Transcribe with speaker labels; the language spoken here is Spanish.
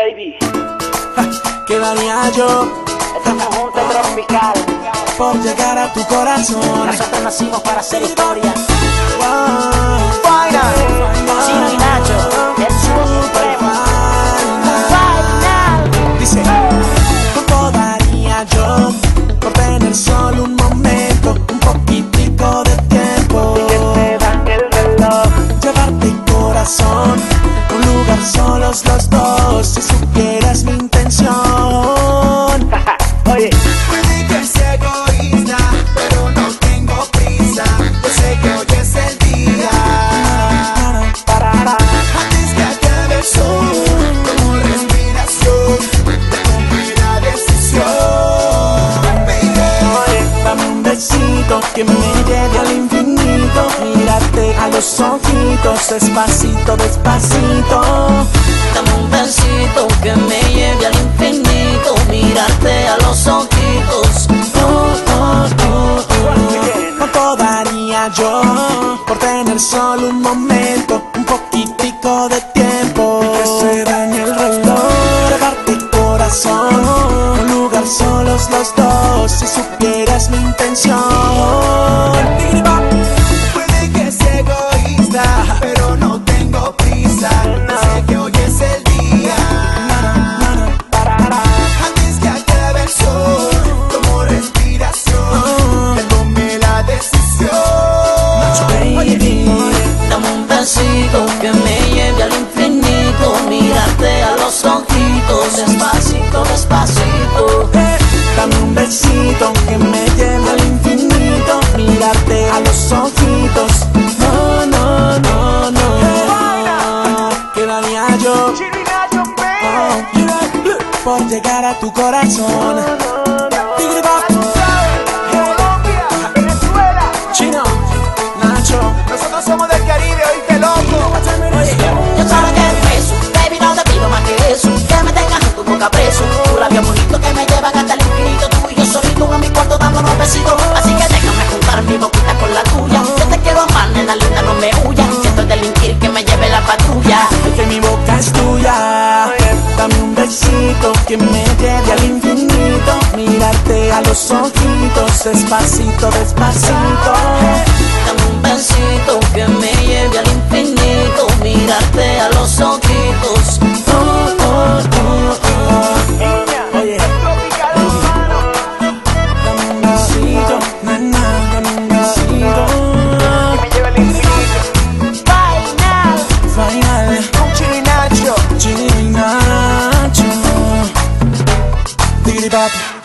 Speaker 1: Baby,
Speaker 2: ¿Qué daría yo
Speaker 1: este conjunto tropical.
Speaker 2: por llegar a tu corazón?
Speaker 1: Nosotros nacimos para hacer historia.
Speaker 2: Wow.
Speaker 1: Y
Speaker 2: si supieras mi intención.
Speaker 1: Oye,
Speaker 3: Puede que sea egoísta, pero no tengo prisa. Yo sé que hoy es el día. Antes que acabe el sol, como respiración, te la decisión. Baby,
Speaker 2: Dame un besito que me lleve al infinito. Los ojitos, despacito, despacito.
Speaker 4: Dame un besito que me lleve al infinito, mirarte a los ojitos.
Speaker 2: Oh, oh, oh, oh. ¿Cuánto daría yo por tener solo un momento, un poquitico de tiempo? Que se dañe el reloj, llevarte corazón, un lugar solos los dos, si supieras mi por llegar a tu corazón?
Speaker 4: Que me lleve
Speaker 2: al infinito. Mirarte a los ojitos, despacito, despacito.
Speaker 4: Dame un besito que me lleve al infinito. Mirarte a los ojitos.
Speaker 2: up.